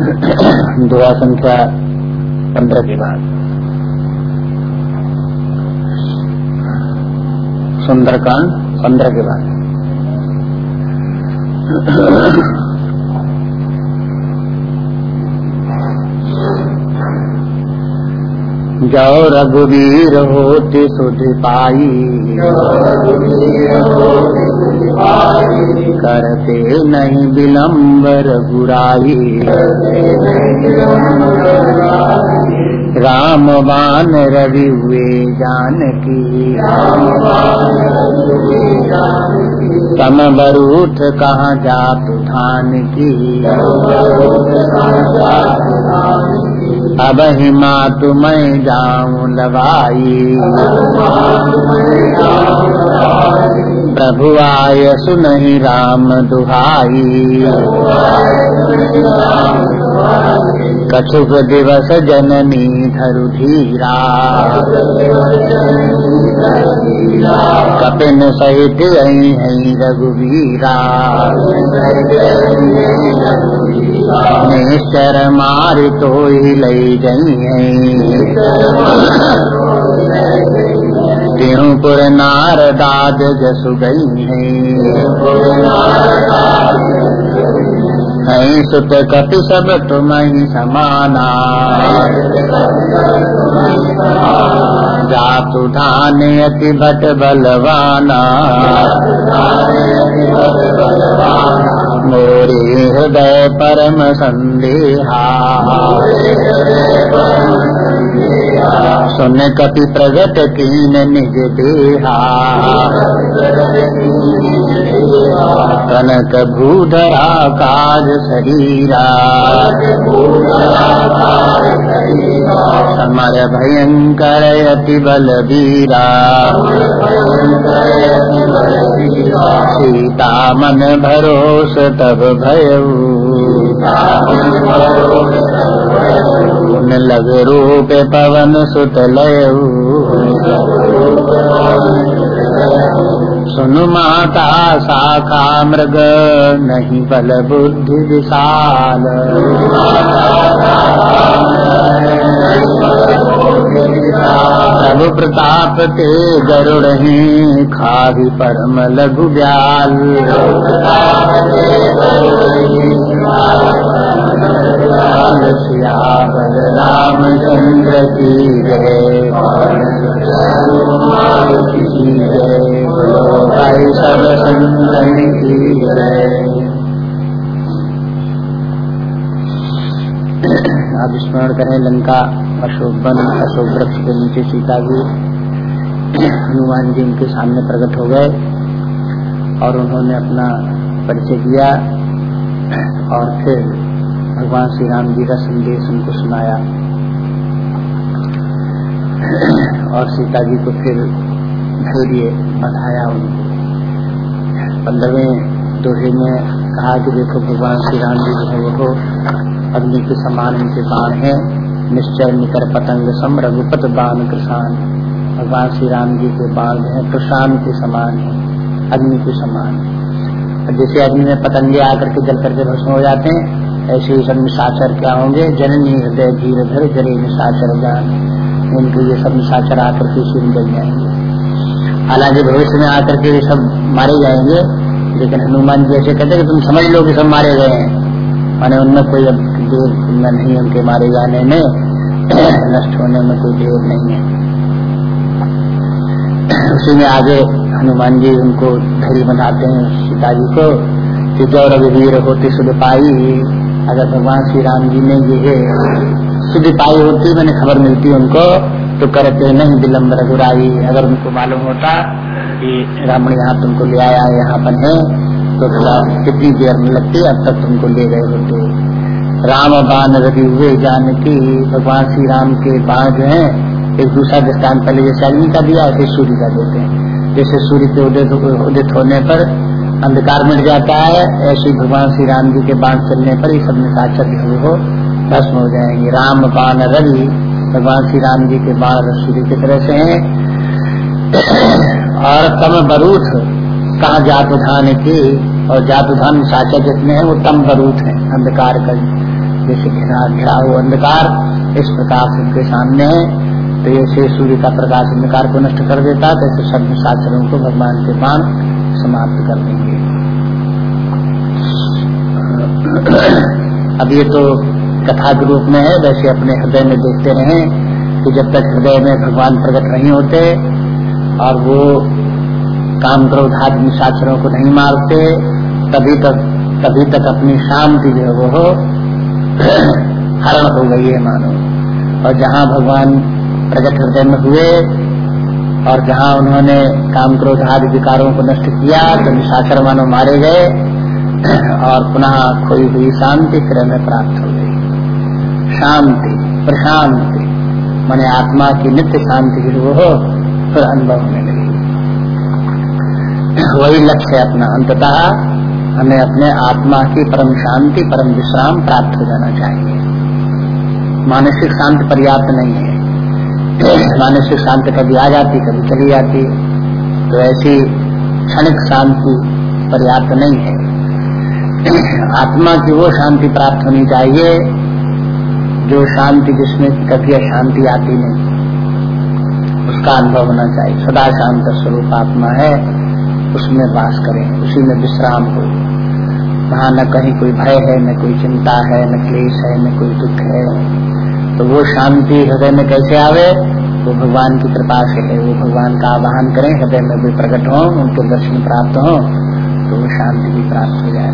दुआ संख्या पंद्रह के बाद। सुंदरकांड पंद्रह के बाद। जाओ रघुवीर होते सुध पाई करते नहीं विलम्ब रघुराई राम बान रवि हुए जानकी। तम बरूथ कहाँ जात धान की। अब हिमा तुम्हें जाऊँ लगाई प्रभु आय सुनहि राम दुहाई। कछुक दिवस जननी धरु धीरा। कपिन सहित आई है रघुवीरा। निश्चर मार तो ही लई गई त्योपुर नारदाद जसु गई है। सुत कपि सब तुम समाना। जातु धान अति भट बलवाना। मोरे हृदय परम संदेहा। सुन कपि प्रगट कीन निज देहा। कनक भूधरा काज शरीरा। समर भयंकर अति बलवीरा सीता मन भरोस तब भयऊ। लग रूप पवन सुत सुनु माता शाखा मृग नहीं बल बुद्धि विशाल। प्रभु प्रताप ते गरुड़ खाही परम लघु ब्याल सियावर रामचंद्र की जय सब संतन की आप स्मरण करें लंका अशोक वन, अशोक वृक्ष के नीचे सीता जी। हनुमान जी उनके सामने प्रकट हो गए और उन्होंने अपना परिचय दिया और फिर भगवान श्री राम जी का संदेश उनको सुनाया। और सीता जी को फिर धैर्य बताया उनको। पंद्रहवें दोहे में कहा कि देखो भगवान श्री राम जी जो है वो अग्नि के समान उनके बाण है। निश्चय निकर पतंग सम रघुपत बाण कृषान भगवान श्री राम जी के बाण जो है कृषान के समान है, अग्नि के समान। है जैसे अग्नि में पतंगे आकर के जल करके भस्म हो जाते हैं ऐसे ही सब निशाचर क्या होंगे? जननी हृदय, धीर धर, जरे निशाचर जान। उनके ये सब निशाचर आकर के इसी जल जाएँगे। हालाँकि भविष्य में आकर के ये सब मारे जाएँगे, लेकिन हनुमान जी ऐसे कहते कि तुम समझ लो कि सब मारे गए हैं। माने उनमें कोई अब देर नहीं उनके मारे जाने में, नष्ट होने में कोई देर नहीं है। उसी में आगे हनुमान जी उनको धैर्य बनाते हैं सीता जी को, कि जो रघुवीर होती सुध पाई अगर भगवान श्री राम जी ने ये सुध पाई होती, मैंने खबर मिलती उनको तो करते नहीं विलम्ब रघुराई, अगर उनको मालूम होता कि रावण यहाँ तुमको ले आया यहाँ पर है तो थोड़ा कितनी देर में लगती, अब तक तुमको ले गए होते। राम बाण रवि हुए जान की भगवान श्री राम के बाण जो है, एक दूसरा दृष्टान पहले जैसे अग्नि का दिया ऐसे सूर्य का देते हैं। जैसे सूर्य के उदित उदित होने पर अंधकार मिट जाता है, ऐसे भगवान श्री राम जी के बाण चलने पर ये सब निशाचर जो हो भस्म हो जाएँगे। राम बाण रवि, भगवान श्री राम जी के बाण सूर्य की तरह से हैं। और तम बरूथ, कहा जातुधान के, और जातुधान साचा जितने हैं, वो तम बरूथ है, अंधकार का जैसे घिरा घिरा हुआ अंधकार, इस प्रकार से उनके सामने है। तो ऐसे सूर्य का प्रकाश अंधकार को नष्ट कर देता है तो सब शास्त्रों को भगवान के बाण समाप्त कर देंगे अब ये तो कथा के रूप में है, वैसे अपने हृदय में देखते रहे कि जब तक हृदय में भगवान प्रकट नहीं होते और वो काम क्रोध आदि निशाचरों को नहीं मारते तभी तक तभी तक अपनी शांति जो है वो हरण हो गई है मानो और जहाँ भगवान प्रकट हृदय में हुए और जहाँ उन्होंने काम क्रोध आदि विकारों को नष्ट किया तो निशाचर मानो मारे गए, और पुनः खोई हुई शांति फिर में प्राप्त हो गई। शांति, प्रशांति, मैंने आत्मा की नित्य शांति वो हो फिर अनुभव होने लगी। वही लक्ष्य है अपना। अंततः हमें अपने आत्मा की परम शांति, परम विश्राम प्राप्त हो जाना चाहिए। मानसिक शांति पर्याप्त नहीं है। मानसिक शांति कभी आ जाती, कभी चली जाती तो ऐसी क्षणिक शांति पर्याप्त नहीं है। आत्मा की वो शांति प्राप्त होनी चाहिए, जो शांति जिसमें कभी अशांति आती नहीं। उसका अनुभव होना चाहिए। सदा शांत स्वरूप आत्मा है, उसमें वास करें, उसी में विश्राम हो। वहाँ न कहीं कोई भय है, न कोई चिंता है, न क्लेश है, न कोई दुख है। तो वो शांति हृदय में कैसे आवे? वो भगवान की कृपा से है। वो भगवान का आवाहन करें, हृदय में भी प्रकट हो, उनके दर्शन प्राप्त हो तो वो शांति भी प्राप्त हो जाए।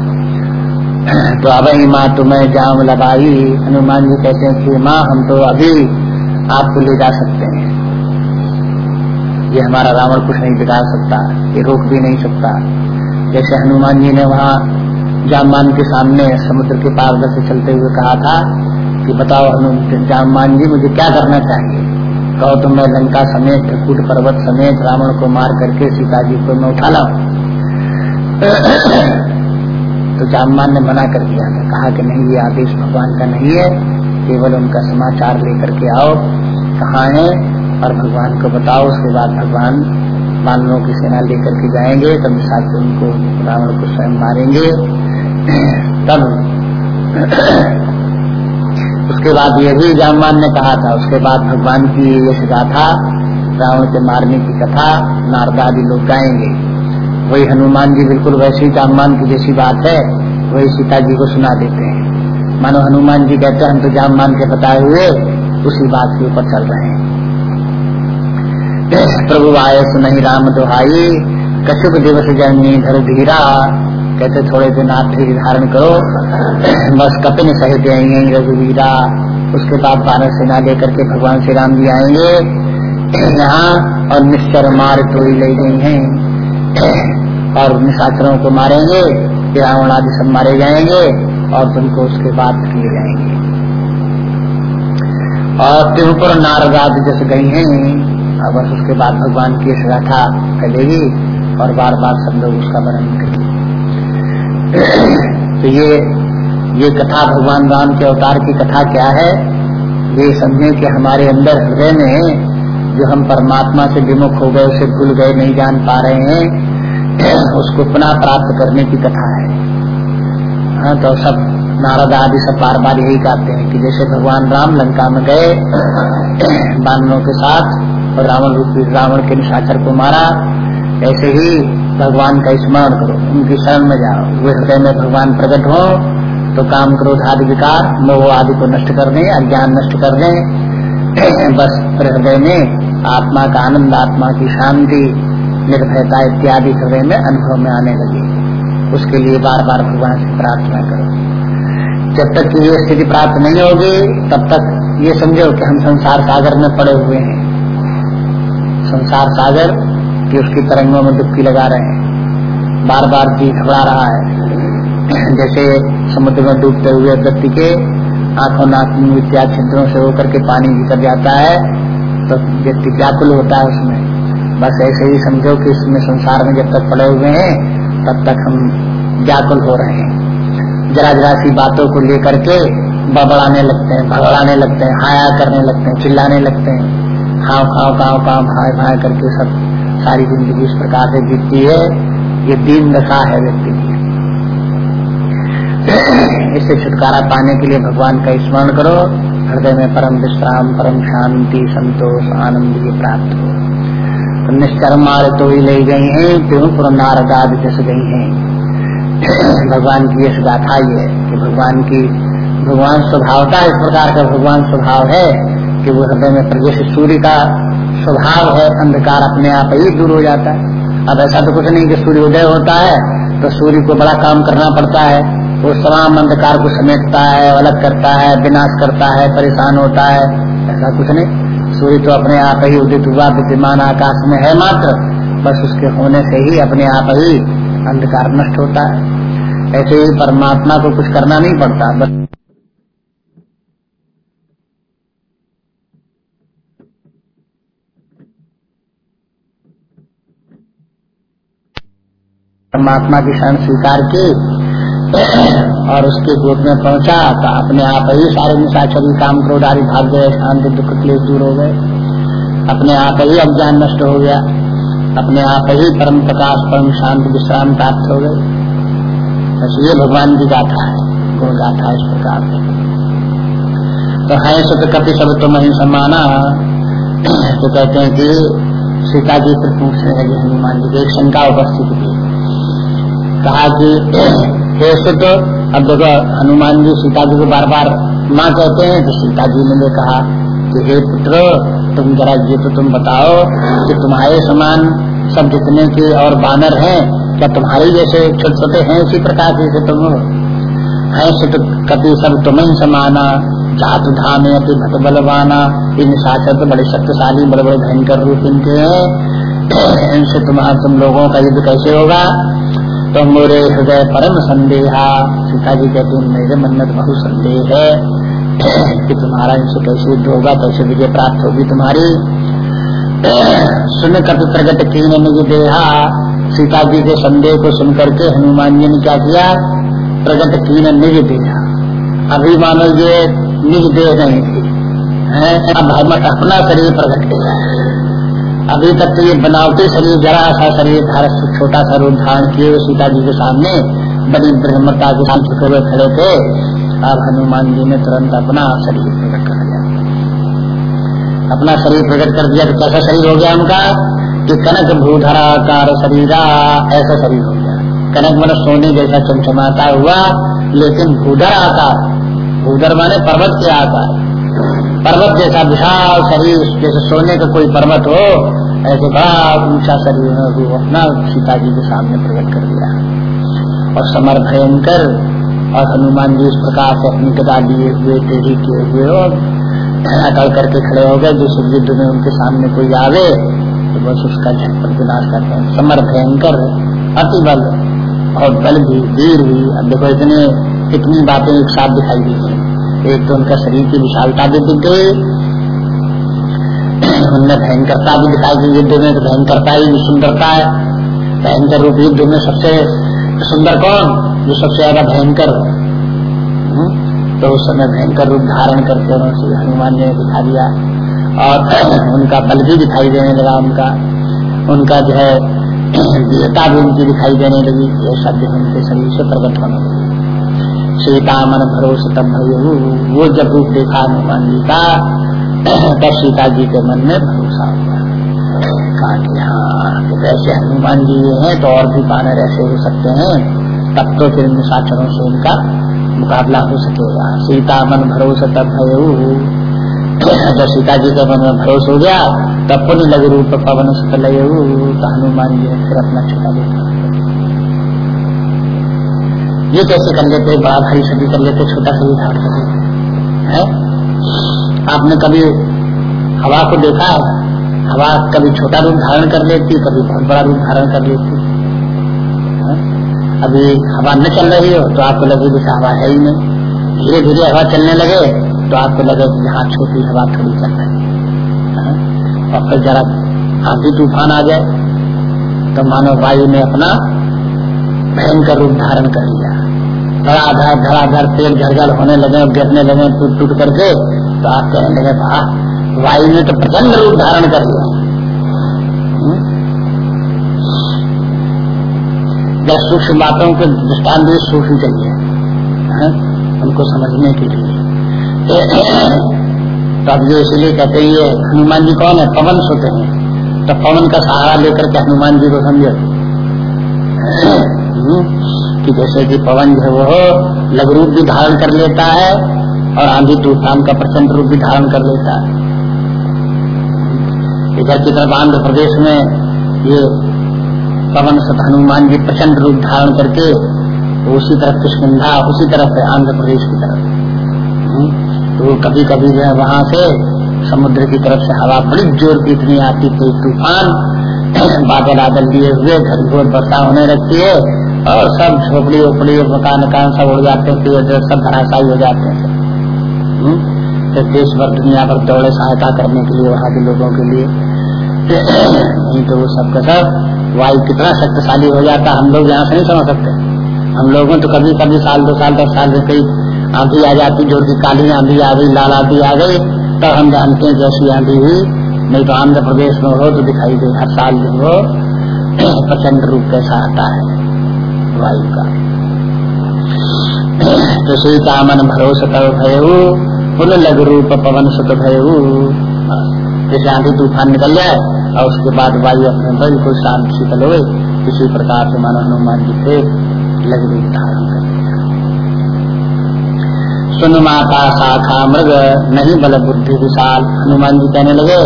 तो अब ही माँ तुम्हें जाम लगाई। हनुमान जी कहते हैं कि, माँ, हम तो अभी आपको ले जा सकते हैं। ये हमारा रावण कुछ नहीं बिगाड़ सकता, ये रोक भी नहीं सकता। जैसे हनुमान जी ने वहाँ जामान के सामने समुद्र के पार से चलते हुए कहा था कि बताओ जामान जी, मुझे क्या करना चाहिए? कहो तो मैं लंका समेत, कूट पर्वत समेत, रावण को मार करके सीता जी को मैं उठा लाऊ। तो जामान ने मना कर दिया। था कहा कि नहीं, ये आदेश भगवान का नहीं है। केवल उनका समाचार लेकर के आओ, कहाँ है? और भगवान को बताओ, उसके बाद भगवान मानवों की सेना लेकर के जाएँगे। तब साथ उनको रावण को स्वयं मारेंगे। तब उसके बाद ये भी जामान ने कहा था। उसके बाद भगवान की ये गाथा रावण के मारने की कथा, नारदा लोग गाएँगे। वही हनुमान जी बिल्कुल वैसी जामान की जैसी बात है, वही सीता जी को सुना देते हैं। मानो हनुमान जी कहते हैं, हम तो जामान के बताए हुए, उसी बात के ऊपर चल रहे हैं। प्रभु आय सुनही राम दुहाई कशुक दिवस जननी धर धीरा कहते थोड़े दिन आप धीरे धारण करो। बस कपिन सहित आएँगे रघुवीरा। उसके बाद बारह सेना लेकर के भगवान श्री राम जी आएँगे। यहाँ और निश्चर मार तोड़ी ले गई है। और निशाचरों को मारेंगे, रावण आदि सब मारे जाएँगे और तुमको उसके बाद किए जाएँगे। और त्रिपुर नारदाद जैसे गई है और बस उसके बाद भगवान की गाथा फैलेगी और बार बार सब लोग उसका वर्णन करेंगे। तो ये ये कथा भगवान राम के अवतार की कथा क्या है? ये समझे कि हमारे अंदर हृदय में जो हम परमात्मा से विमुख हो गए, उसे भूल गए, नहीं जान पा रहे हैं, उसको पुनः प्राप्त करने की कथा है। हाँ तो सब नारद आदि सब बार बार यही कहते हैं कि जैसे भगवान राम लंका में गए, बानवों के साथ, और रावण रूपी, रावण के निशाचर को मारा, ऐसे ही भगवान का स्मरण करो। उनकी शरण में जाओ। वे हृदय में भगवान प्रकट हो तो काम क्रोध आदि विकार, मोह आदि को नष्ट कर दें, अज्ञान नष्ट कर दें। बस हृदय में आत्मा का आनंद, आत्मा की शांति, निर्भयता इत्यादि हृदय में अनुभव में आने लगे। उसके लिए बार बार भगवान से प्रार्थना करो। जब तक ये स्थिति प्राप्त नहीं होगी, तब तक ये समझो कि हम संसार सागर में पड़े हुए हैं। संसार सागर कि उसकी तरंगों में डुबकी लगा रहे हैं। बार बार जी घबरा रहा है। जैसे समुद्र में डूबते हुए व्यक्ति के आँखों नाक इत्यादि छिद्रों से होकर के पानी भीतर जाता है तो व्यक्ति व्याकुल होता है उसमें। बस ऐसे ही समझो कि इसमें संसार में जब तक पड़े हुए हैं, तब तक हम व्याकुल हो रहे हैं। जरा जरा सी बातों को लेकर के बबड़ाने लगते हैं भगड़ाने लगते हैं, हाया करने लगते हैं, चिल्लाने लगते हैं। खाओ खाव खाओ खाओ भाई भाई करके सब सारी ज़िंदगी इस प्रकार से बीतती है, ये दीन दशा है व्यक्ति की। इससे छुटकारा पाने के लिए भगवान का स्मरण करो, हृदय में परम विश्राम, परम शांति, संतोष, आनंद की प्राप्त हो। तो निष्कर्म मार तो ही ले गई है क्यों पुर नारदाद जस गई है। भगवान की यश गाथा ये है कि भगवान की, भगवान स्वभावता इस प्रकार का भगवान स्वभाव है कि वो हृदय में प्रवेश सूर्य का स्वभाव है, अंधकार अपने आप ही दूर हो जाता है। अब ऐसा तो कुछ नहीं कि सूर्य उदय होता है तो सूर्य को बड़ा काम करना पड़ता है। वो तमाम अंधकार को समेटता है, अलग करता है, विनाश करता है, परेशान होता है। ऐसा कुछ नहीं। सूर्य तो अपने आप ही उदित हुआ, विद्यमान आकाश में है मात्र। बस उसके होने से ही अपने आप ही अंधकार नष्ट होता है। ऐसे ही परमात्मा को कुछ करना नहीं पड़ता। बस परमात्मा की शरण स्वीकार की और उसके गोद में पहुँचा तो अपने आप ही सारे निशाचरी काम क्रोध आदि भाग गए, शांति, दुख, क्लेश दूर हो गए। अपने आप ही अज्ञान नष्ट हो गया। अपने आप ही परम प्रकाश, परम शांत, विश्राम प्राप्त हो गए। बस ये भगवान की गाथा है गुण गाथा इस प्रकार तो है सत कपि सब तुम ही समाना। तो कहते हैं कि सीता जी फिर पूछ रहे हैं हनुमान जी की एक शंका उपस्थित थी कहा कि, हे सुत, अब देखो, हनुमान जी सीता जी को बार बार माँ कहते हैं तो सीता जी ने कहा कि, हे पुत्र, तुम जरा ये तो तुम बताओ कि तुम्हारे समान सब जितने के और बानर हैं, क्या तुम्हारे जैसे छोटे छोटे हैं इसी प्रकार जैसे तुम है? सुत कभी सब तुम्हें समाना, जात धाम भट बलवाना, इन साक्षर तो बड़े शक्तिशाली बड़े बड़े भयंकर रूप इनके हैं। इनसे तुम्हारा तुम लोगों का युद्ध कैसे होगा? तो मोरे हृदय परम संदेहा सीता जी कहते हैं, मेरे मन में तो बहुत संदेह है। कि तुम्हारा इनसे कैसे युद्ध होगा, कैसे विजय प्राप्त होगी तुम्हारी। सुन कप प्रगट की निज देहा। सीता जी के संदेह को सुनकर के हनुमान जी ने क्या किया? प्रगट की निज देहा। अभी मानो ये निज देह नहीं थी। अब अपना शरीर प्रकट किया अभी तक तो ये बनावटी शरीर, जरा सा शरीर धारक छोटा सा रूप धारण किए हुए सीता जी के सामने, बड़ी ब्रह्मता के साथ झुके हुए खड़े थे। अब हनुमान जी ने तुरंत अपना शरीर प्रकट कर दिया। अपना शरीर प्रकट कर दिया तो कैसा शरीर हो गया उनका? कि कनक भूधराकार शरीरा, ऐसा शरीर हो गया। कनक मन सोने जैसा चमचमाता हुआ, लेकिन भूधर आकार भूधर माने पर्वत के आकार। पर्वत जैसा विशाल शरीर, जैसे सोने का कोई पर्वत हो, ऐसे बड़ा ऊँचा शरीर है, वो अपना सीता जी के सामने प्रकट कर दिया और समर भयंकर और हनुमान जी इस प्रकार से अपनी गदा लिए हुए, टेढ़ी किए हुए और अकड़ करके खड़े हो गए जिस युद्ध में उनके सामने कोई आवे तो बस उसका झटपट विनाश करते हैं। समर भयंकर, अति बल और बल भी, वीर भी। अब देखो, इतने, इतनी बातें एक साथ दिखाई दी एक तो उनका शरीर की विशालता भी दिख गई उनमें भयंकरता भी दिखाई दी युद्ध में तो भयंकरता ही सुंदरता है। भयंकर रूप युद्ध में सबसे सुंदर कौन? जो सबसे ज़्यादा भयंकर हम्म? तो उस समय भयंकर रूप धारण करके उन्होंने हनुमान जी ने दिखा दिया। और उनका बल भी दिखाई देने लगा उनका। उनका जो है वीरता भी उनकी दिखाई देने लगी। ये शब्द उनके शरीर से प्रकट होने लगी। सीता मन भरोसे तब वो जब रूप देखा हनुमान जी का, तब सीता जी के मन में भरोसा हुआ। कहा कि हाँ वैसे हनुमान जी हैं तो और भी बानर ऐसे हो सकते हैं। तब तो फिर निशाचरों से इनका मुकाबला हो सकेगा। सीता मन भरोसे तब जब सीता जी के मन में भरोसा हो गया, तब पुण्य लघु रूप पवन सकल तो हनुमान जी ने फिर अपना छोटा देखा। ये कैसे कर लेते बड़ा भारी सभी कर लेते छोटा सभी कर लेते है। आपने कभी हवा को देखा है? हवा कभी छोटा रूप धारण कर लेती कभी बहुत बड़ा रूप धारण कर लेती अभी हवा न चल रही हो तो आपको लगे जैसे हवा है ही नहीं। धीरे धीरे हवा चलने लगे तो आपको लगे कि यहाँ छोटी हवा थोड़ी चल रही और फिर जरा आंधी तूफ़ान आ जाए तो मानो वायु ने अपना भयंकर रूप धारण कर लिया। धड़ाधड़ धड़ाधड़ पेड़ झड़झड़ होने लगे गिरने लगे टूट टूट करके तो आप कहने लगे वाह वायु ने तो प्रचंड रूप धारण कर लिया। हम्म? जब सूक्ष्म बातों के दृष्टान भी सूक्ष्म चाहिए हाँ? उनको समझने के लिए। तो अब जो इसलिए कहते हैं ये हनुमान जी कौन है? पवन सोते हैं। तो पवन का सहारा लेकर के हनुमान जी को समझो। हम्म, कि जैसे कि पवन जो वो लघु रूप भी धारण कर लेता है और आंधी तूफ़ान का प्रचंड रूप भी धारण कर लेता है। इधर की तरफ़ आंध्र प्रदेश में ये पवन सत हनुमान जी प्रचंड रूप धारण करके उसी तरफ़ किशकुंधा उसी तरफ़ है आंध्र प्रदेश की तरफ़। हम्म, तो कभी कभी जो है वहाँ से समुद्र की तरफ़ से हवा बड़ी ज़ोर की इतनी आती थी तूफ़ान बादल आदल लिए हुए घर घोर वर्षा होने लगती है। और सब झोपड़ी ओपड़ी मकान मकान सब उड़ जाते हैं पेड़ सब धराशाई हो जाते हैं। फिर देश भर दुनिया भर दौड़े सहायता करने के लिए, वहाँ के लोगों के लिए। नहीं तो वो सब का सब वायु कितना शक्तिशाली हो जाता हम लोग यहाँ से नहीं समझ सकते। हम लोगों तो कभी कभी साल दो साल, दस साल से कई आंधी आ जाती, जो की काली आंधी आ गई, लाल आंधी आ गई, तब हम जानते हैं जैसी आंधी हुई। नहीं तो आंध्र प्रदेश में हो तो दिखाई दे, हर साल जो हो, प्रचंड रूप कैसा आता है। वायु का तो का मन भरोसा कर भयऊ पुन लघु रूप पवन सुत भयऊ। जैसे आंधी तूफ़ान निकल जाए, और उसके बाद वायु अपने बिल्कुल शांत शीतल हुए किसी प्रकार से मानो हनुमान जी थे लघु रूप धारण कर सुन माता शाखा मृग, नहीं बल बुद्धि विशाल। हनुमान जी कहने लगे,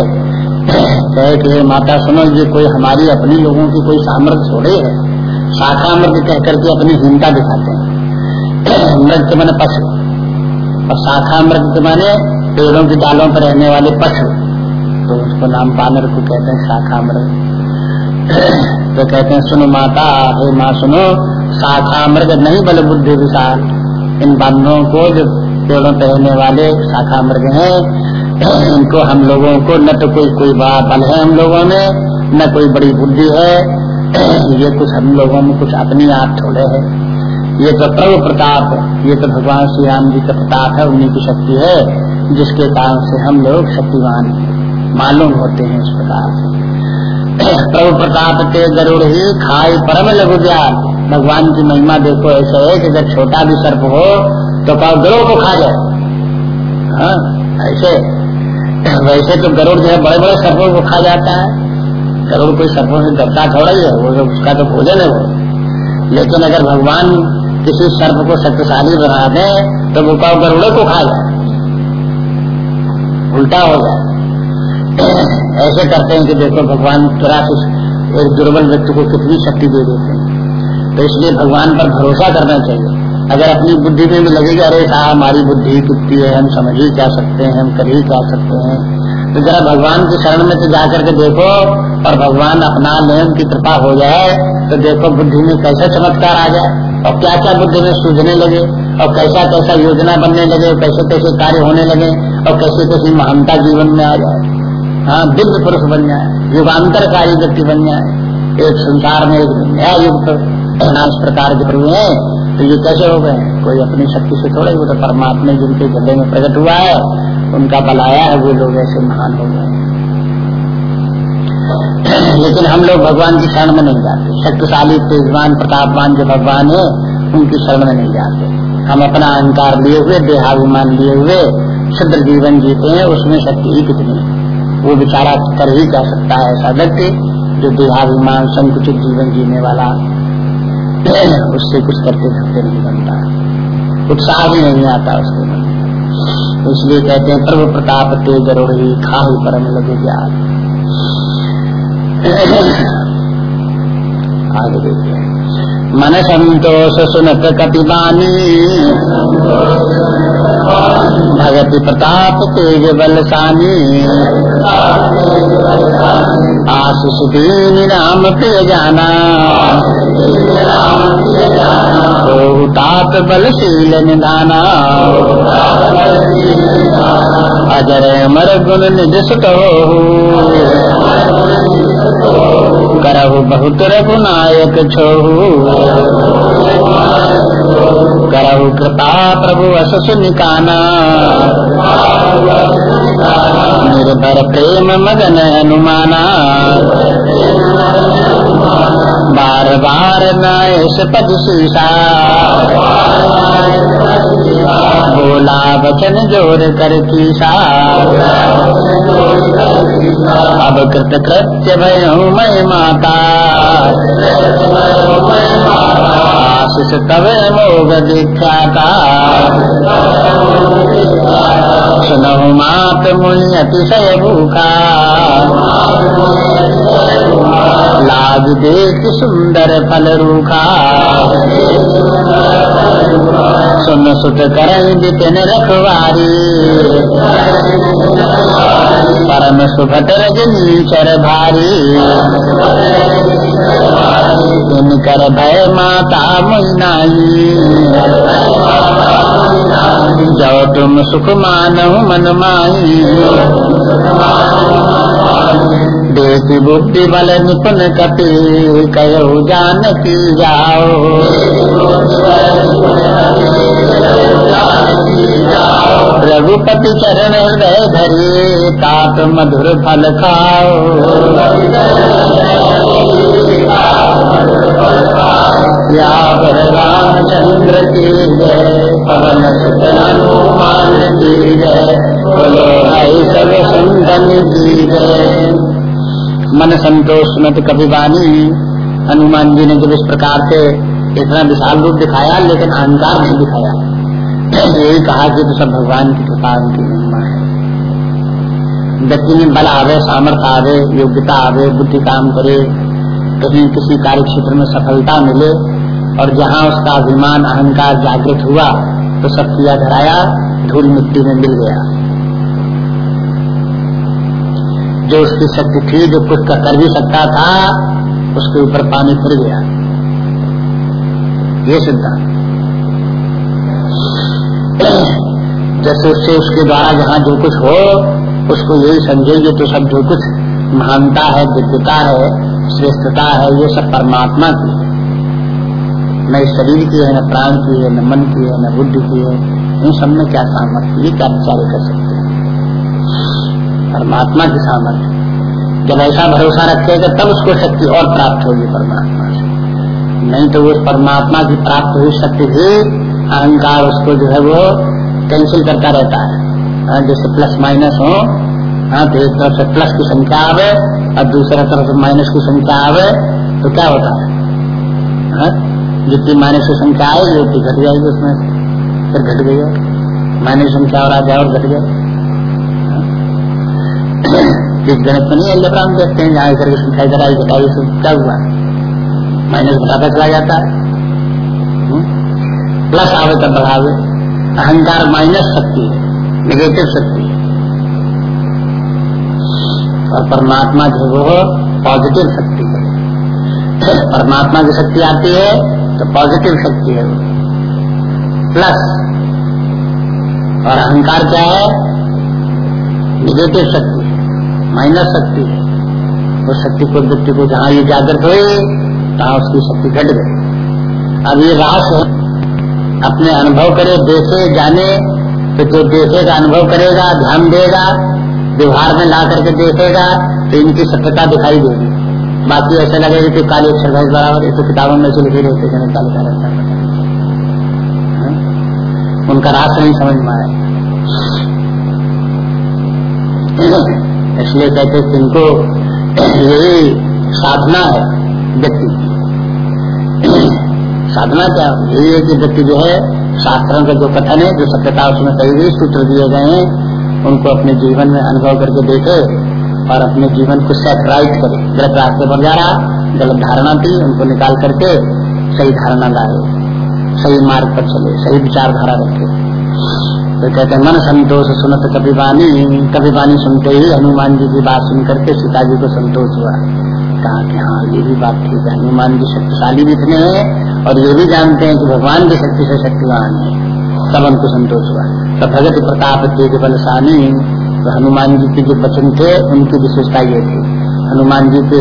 कहे कि माता, सुनो, ये कोई हमारी अपनी लोगों की कोई सामर्थ्य थोड़े है। शाखा मृग कह करके अपनी हिंता दिखाते हैं। मृग के मैंने पशु। और शाखा मृग के माने पेड़ों की डालों पर रहने वाले पशु। तो उसको नाम बानर को कहते हैं शाखा मृग तो कहते हैं, सुनो माता, हे माँ, सुनो शाखा मृग नहीं बल बुद्धि विशाल। इन बानरों को जो पेड़ों पर रहने वाले शाखा मृग हैं, इनको हम लोगों को न तो कोई कोई बड़ा बल है हम लोगों में, न कोई बड़ी बुद्धि है ये कुछ हम लोगों में कुछ अपनी आप थोड़े है। ये तो प्रभु प्रताप ये तो भगवान श्री राम जी का प्रताप है, उन्हीं की शक्ति है, जिसके कारण से हम लोग शक्तिवान मालूम होते हैं इस प्रकार से। प्रभु प्रताप के गरुड़ ही खाई परम लघु ज्ञान। भगवान की महिमा देखो, ऐसे है कि जब छोटा भी सर्प हो तो कहो गरुड़ को खा जाए। हाँ ऐसे। वैसे तो गरुड़ जो है बड़े बड़े सर्पों को खा जाता है। गरुड़ कोई सर्पों से डरता थोड़ा ही है, वो तो उसका तो भोजन है वो। लेकिन अगर भगवान किसी सर्प को शक्तिशाली बना दे तो वो कहो गरुड़े को खा जाए। उल्टा हो जाए। ऐसे करते हैं कि देखो भगवान तुरा एक दुर्बल व्यक्ति को कितनी शक्ति दे देते हैं। तो इसलिए भगवान पर भरोसा करना चाहिए। अगर अपनी बुद्धि में भी लगेगा, अरे साहब, हमारी बुद्धि कितनी है, हम समझ ही क्या सकते हैं, हम कर ही क्या सकते हैं? तो जरा भगवान की शरण में तो जा करके देखो और भगवान अपना ले उनकी कृपा हो जाए तो देखो बुद्धि में कैसा चमत्कार आ जाए और क्या क्या बुद्धि में सूझने लगे और कैसा कैसा योजना बनने लगे कैसे कैसे कार्य होने लगे और कैसे कैसी महानता जीवन में आ जाए। हाँ दिव्य पुरुष बन जाए, युगांतरकारी व्यक्ति बन जाए। एक संसार में एक नया युग इस प्रकार के प्रभु है तो ये कैसे हो गए? कोई अपनी शक्ति से थोड़े, वो तो परमात्मा जिनके गले में प्रकट हुआ है उनका बल आया है, वो लोग ऐसे महान हो गए। लेकिन हम लोग भगवान की शरण में नहीं जाते। शक्तिशाली, तेजवान, प्रतापवान जो भगवान है, उनकी शरण में नहीं जाते। हम अपना अहंकार लिए हुए, देहाभिमान लिए हुए, शुद्ध जीवन जीते हैं, उसमें शक्ति ही कितनी है? वो बेचारा कर ही जा सकता है ऐसा व्यक्ति, जो देहाभिमान, संकुचित जीवन जीने वाला उससे कुछ करते धरते नहीं बनता। उत्साह भी नहीं आता उसके। इसलिए कहते हैं, प्रभु प्रताप ते गरुड़ी खाही परम लगे ज्ञान आगे देखिए मन संतोष सुनत कपिबानी भगति प्रताप तेज बलसानी आशीष दीन राम पे जाना। तात बलशील निदाना अजर अमर गुण निज करहु बहुत रघुनायक छोहु। करहु कृपा प्रभु अस निकाना निर्भर प्रेम मगन हनुमाना। बार बार नायस पद शीशा बोला वचन ज़ोर कर कीसा अब कृत कृत्य भय मैं माता। आशीष तब मोग दीक्षाता सुनऊ मात मुनि अतिशय भूखा। लाज देख सुंदर फल रूखा। सुन सुत करें रखवारी। परम सुभट रजनी चर भारी। इनकर भय माता मुनाई जो तुम सुख मानो मन माई देख बुद्धि बल निपुण कपि कहो जान की जाओ। रघुपति चरण हृदय धरे, तात मधुर फल खाओ। यावर रामचंद्र की जय, पवन हनुमान की जय, बोलो, भाई सब संतन की जय। मन संतोष मत कभी बानी, हनुमान जी ने जब इस प्रकार से इतना विशाल रूप दिखाया, लेकिन अहंकार नहीं दिखाया। यही कहा कि तो सब भगवान की कृपा, उनकी महिमा है। व्यक्ति में बल आवे, सामर्थ्य आवे, योग्यता आवे, बुद्धि काम करे, कहीं किसी कार्य क्षेत्र में सफलता मिले, और जहाँ उसका अभिमान, अहंकार जागृत हुआ तो सब किया धराया, धूल मिट्टी में मिल गया। जो उसकी शक्ति थी, जो कुछ कर भी सकता था, उसके ऊपर पानी फिर गया। ये सिद्धांत जैसे उससे उसके द्वारा जहाँ जो कुछ हो, उसको यही समझेंगे तो सब जो कुछ महानता है दिव्यता है, श्रेष्ठता है, ये सब परमात्मा की है। न शरीर की है, न प्राण की है, न मन की है, न बुद्धि की है। इन सब में क्या सामर्थ्य? ये क्या विचार कर सकते हैं? परमात्मा की सामर्थ्य। जब ऐसा भरोसा रखेगा, तब उसको शक्ति और प्राप्त होगी परमात्मा। नहीं तो वो परमात्मा की प्राप्त हुई शक्ति भी अहंकार उसको जो है वो कैंसिल करता रहता है। हाँ, जैसे प्लस माइनस हो हाँ तो एक तरफ़ से प्लस की संख्या आवे और दूसरा तरफ़ से माइनस की संख्या आवे तो क्या होता है? हाँ, जितनी माइनस की संख्या आएगी उतनी घट जाएगी उसमें फिर घट गई माइनस संख्या और आ जाए और घट जाए हाँ। गणित में नहीं अल्लाह देखते हैं जहाँ करके संख्या इधर आई घटाई क्या हुआ? माइनस घटाता चला जाता। है प्लस आवे तब बढ़ावे अहंकार माइनस शक्ति है निगेटिव शक्ति। और परमात्मा जो वो पॉजिटिव शक्ति है। परमात्मा की शक्ति आती है तो पॉजिटिव शक्ति है प्लस और अहंकार क्या है? निगेटिव शक्ति है, माइनस शक्ति है। उस शक्ति को, व्यक्ति को जहाँ ये जागृत हुई तहाँ उसकी शक्ति घट गई। अब ये रास अपने अनुभव करे, देखे, जाने तो जो देखेगा अनुभव करेगा, ध्यान देगा, व्यवहार में ला करके देखेगा तो इनकी सत्यता दिखाई देगी। बाकी ऐसे लगेगा कि काली अक्षर है, बराबर ये किताबों में से लिखे रहते हैं काली का हाँ? उनका रास नहीं समझ में आया। इसलिए कहते इनको यही साधना है। व्यक्ति। साधना क्या? यही है कि व्यक्ति जो है शास्त्रों का जो कथन है, जो सत्यता उसमें कई गई सूत्र दिए गए हैं, उनको अपने जीवन में अनुभव करके देखे और अपने जीवन को सेट राइट करे। गलत रास्ते पर जा रहा गलत धारणा थी, उनको निकाल करके सही धारणा लाए, सही मार्ग पर चले, सही विचारधारा रखे। तो कहते मन संतोष सुनत कभी बानी कभी बानी सुनते ही हनुमान जी की बात सुन करके सीता जी को संतोष हुआ। कहा कि हाँ ये भी बात ठीक है। हनुमान जी शक्तिशाली भी इतने हैं और ये भी जानते हैं कि भगवान की शक्ति से शक्तिवान है। तब हमको संतोष हुआ। तो भगत प्रताप तेज बलसानी तो हनुमान जी के जो वचन थे, उनकी विशेषता ये थी। हनुमान जी के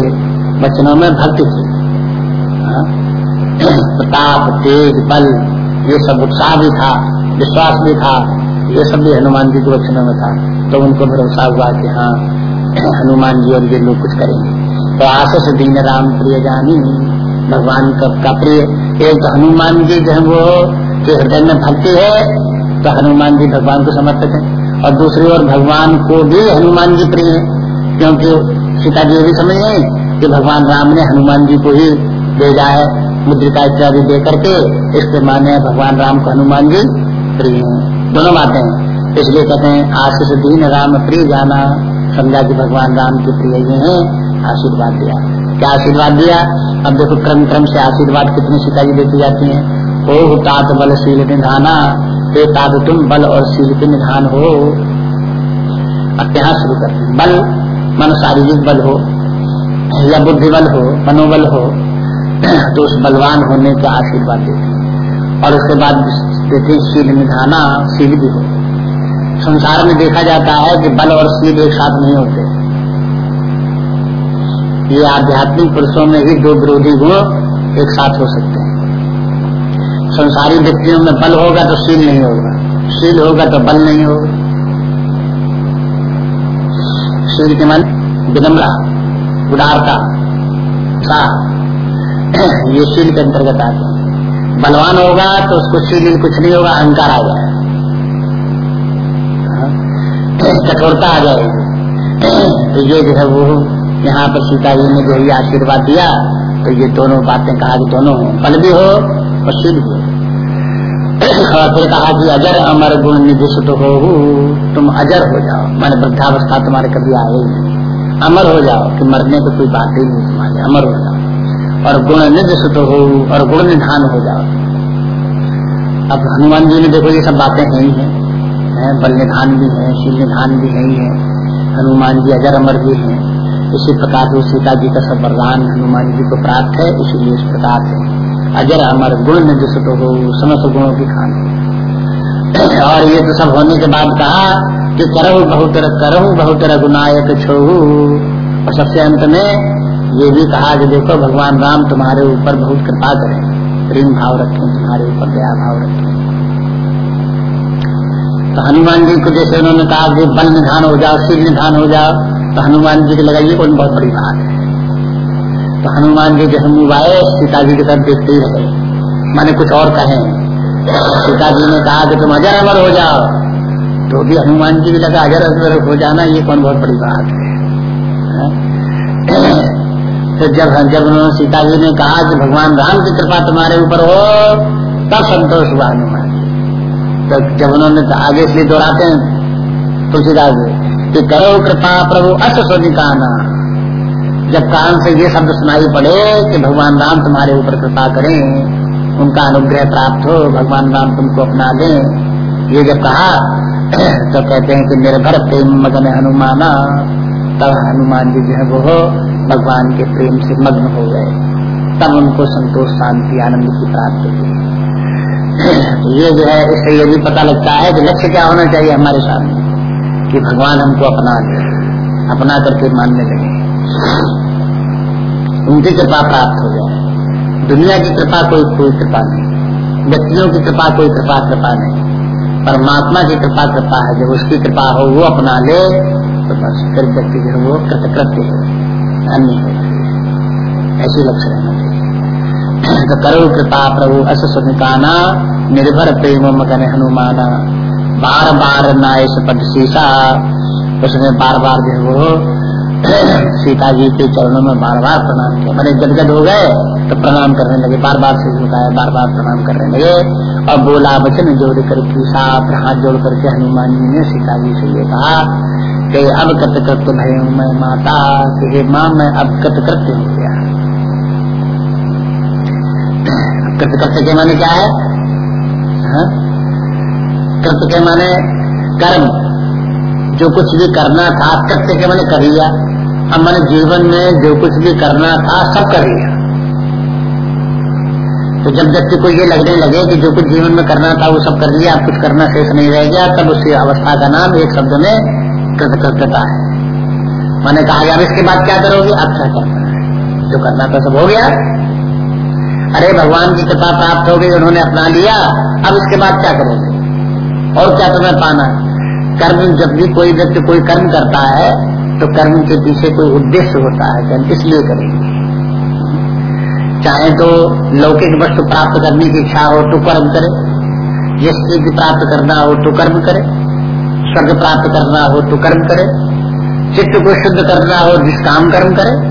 वचनों में भक्ति थी। हाँ? प्रताप, तेज, बल, ये सब उत्साह भी था, विश्वास भी था। ये सब भी हनुमान जी के वचनों में था। तो उनको भरोसा हुआ कि हाँ हनुमान जी और ये लोग कुछ करेंगे। आशीष दीन राम प्रिय जानी। भगवान का प्रिय। एक तो हनुमान जी जो है वो के हृदय में भक्ति है तो हनुमान जी भगवान को समर्पित है। और दूसरी ओर भगवान को भी हनुमान जी प्रिय है, क्योंकि सीता जी भी समझ गए कि भगवान राम ने हनुमान जी को ही भेजा है, मुद्रिका इत्यादि दे करके, इसके माने भगवान राम को हनुमान जी प्रिय है। दोनों बातें हैं। इसलिए कहते हैं, आशीष दीन राम प्रिय जाना, समझा कि भगवान राम के प्रिय ये है। आशीर्वाद दिया। क्या आशीर्वाद दिया? अब देखो क्रम क्रम से आशीर्वाद कितनी जी देती जाती है। हो तात बल शील निधाना ते तात तुम बल और शील के निधान हो। अब यहाँ शुरू करते बल, मन शारीरिक बल हो, या बुद्धि बल हो, मनोबल हो तो उस बलवान होने का आशीर्वाद देते और उसके बाद देते शील निधाना, शील भी हो। संसार में देखा जाता है कि बल और शील एक साथ नहीं होते। ये आध्यात्मिक पुरुषों में ही दो विरोधी गुण एक साथ हो सकते हैं। संसारी व्यक्तियों में बल होगा तो शील नहीं होगा। शील होगा तो बल नहीं होगा। शील के मन विनम्रा, उदारता सा ये शील के अंतर्गत आते हैं। बलवान होगा तो उसको शील कुछ नहीं होगा, अहंकार आ जाए कठोरता आ जाएगी। तो ये जो है वो यहाँ पर सीता जी ने जो ये आशीर्वाद दिया तो ये दोनों बातें कहा कि दोनों बल भी हो और सिद्ध भी और फिर कहा कि अजर अमर गुण निधिष्ट हो, तुम अजर हो जाओ। मैंने वृद्धावस्था तुम्हारे कभी आए नहीं। अमर हो जाओ कि मरने की कोई बात ही नहीं तुम्हारे अमर हो जाओ। और गुण निधिष्ट हो और गुण निधान हो जाओ। अब हनुमान जी ने देखो, ये सब बातें है ही। है, बल निधान भी है, शील निधान भी है ही है। हनुमान जी अजर अमर भी है। इसी प्रकार से सीता जी का सब वरदान हनुमान जी को प्राप्त है, इसीलिए इस प्रकार से। अजर अमर गुण में जिस तो समस्त गुणों की खान और ये तो सब होने के बाद कहा कि करो बहुत करो बहुत रघुनायक छो और सबसे अंत में ये भी कहा कि देखो भगवान राम तुम्हारे ऊपर बहुत कृपा करें, प्रेम भाव रखें, तुम्हारे ऊपर दया भाव रखें। तो हनुमान जी को जैसे उन्होंने कहा कि बल निधान हो जाओ शिव निधान हो जाओ तो हनुमान जी को लगा ये कोई बहुत बड़ी बात है। तो हनुमान जी जैसे मुँह सीता जी की तरफ़ देखते ही रहे मैंने कुछ और कहे। सीता जी ने कहा कि तुम अजर अमर हो जाओ। तो भी हनुमान जी भी लगा अजर अमर हो जाना, ये कौन बहुत बड़ी बात है। तो जब जब उन्होंने सीता जी ने कहा कि भगवान राम की कृपा तुम्हारे ऊपर हो, तब संतोष हुआ हनुमान जी। तो जब उन्होंने आगे इसलिए दोहराते हैं तुलसीदास कि करो कृपा प्रभु अस निकाना जब कान से ये शब्द सुनाई पड़े कि भगवान राम तुम्हारे ऊपर कृपा करें, उनका अनुग्रह प्राप्त हो, भगवान राम तुमको अपना दें। ये जब कहा तो कहते हैं कि निर्भर प्रेम मगन हनुमाना, तब हनुमान जी जो है वो भगवान के प्रेम से मग्न हो गए। तब उनको संतोष, शांति, आनंद की प्राप्ति हुई। ये जो है, इससे ये भी पता लगता है कि लक्ष्य क्या होना चाहिए हमारे सामने। कि भगवान हमको अपना दे। अपना करके मानने लगे। उनकी कृपा प्राप्त हो जाए। दुनिया की कृपा कोई कोई कृपा नहीं। व्यक्तियों की कृपा कोई कृपा कृपा नहीं। परमात्मा की कृपा कृपा है। जब उसकी कृपा हो, वो अपना ले तो बस फिर व्यक्ति जो वो कृतकृत्य है। अन्य है। ऐसी चाहिए तो करो कृपा प्रभु अस सुनिकाना निर्भर प्रेम मगन हनुमाना। बार बार नायस पद शीशा उसने बार बार जो वो सीता जी के चरणों में बार बार प्रणाम किया। मैंने गदगद हो गए तो प्रणाम करने लगे। बार बार से झुकाए बार बार प्रणाम करने लगे। और बोला वचन जोड़ कर साथ हाथ जोड़ करके हनुमान जी ने सीता जी से ये कहा कि, अब कत कृत भय मैं माता? कि माँ, मैं अब कत कृत्य हो गया कृत कृत्य के माने क्या है? हाँ? कृत्य के माने कर्म। जो कुछ भी करना था कृत्य के मैंने कर लिया। अब मैंने जीवन में जो कुछ भी करना था, सब कर लिया। तो जब व्यक्ति को ये लगने लगे कि जो कुछ जीवन में करना था, वो सब कर लिया, अब कुछ करना शेष नहीं रह गया, तब उसी अवस्था का नाम एक शब्द में कृतकृत्यता है। मैंने कहा, अब इसके बाद क्या करोगे? अब क्या करना है। जो करना था, सब हो गया। अरे, भगवान की कृपा प्राप्त हो गई, उन्होंने अपना लिया, अब इसके बाद क्या करोगे? और क्या तुम्हें पाना? है कर्म जब भी कोई व्यक्ति कोई कर्म करता है तो कर्म के पीछे कोई उद्देश्य होता है, कर्म इसलिए करेंगे। चाहे तो लौकिक वस्तु प्राप्त करने की इच्छा हो तो कर्म करे। जिस चीज़ प्राप्त करना हो तो कर्म करे। स्वर्ग प्राप्त करना हो तो कर्म करे। चित्त को शुद्ध करना हो, जिस काम कर्म करे।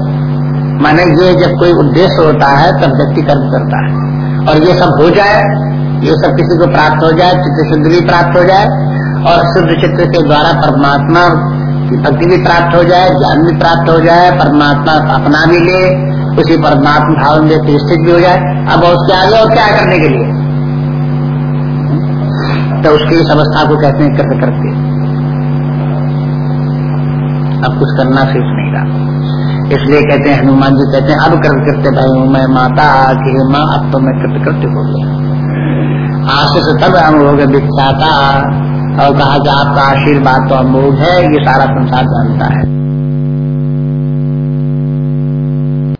माने ये जब कोई उद्देश्य होता है, तब व्यक्ति कर्म करता है। और ये सब हो जाए ये सब किसी को प्राप्त हो जाए चित्र शुद्ध भी प्राप्त हो जाए, और शुद्ध चित्र के द्वारा परमात्मा की भक्ति भी प्राप्त हो जाए, ज्ञान भी प्राप्त हो जाए, परमात्मा अपना भी ले, उसी परमात्मा भाव में प्रतिष्ठित भी हो जाए। अब उसके आगे और क्या करने के लिए? तो उसकी इस अवस्था को कहते हैं कृत करते अब कुछ करना सिर्फ़ नहीं रहा। इसलिए कहते हैं, हनुमान जी कहते हैं, अब कृत करते भाई मैं, माता कि माँ, अब तो मैं कृत कृत्य हो। गया आशीष तब गए विख्याता और कहा कि आपका आशीर्वाद तो अमोघ है, ये सारा संसार जानता है।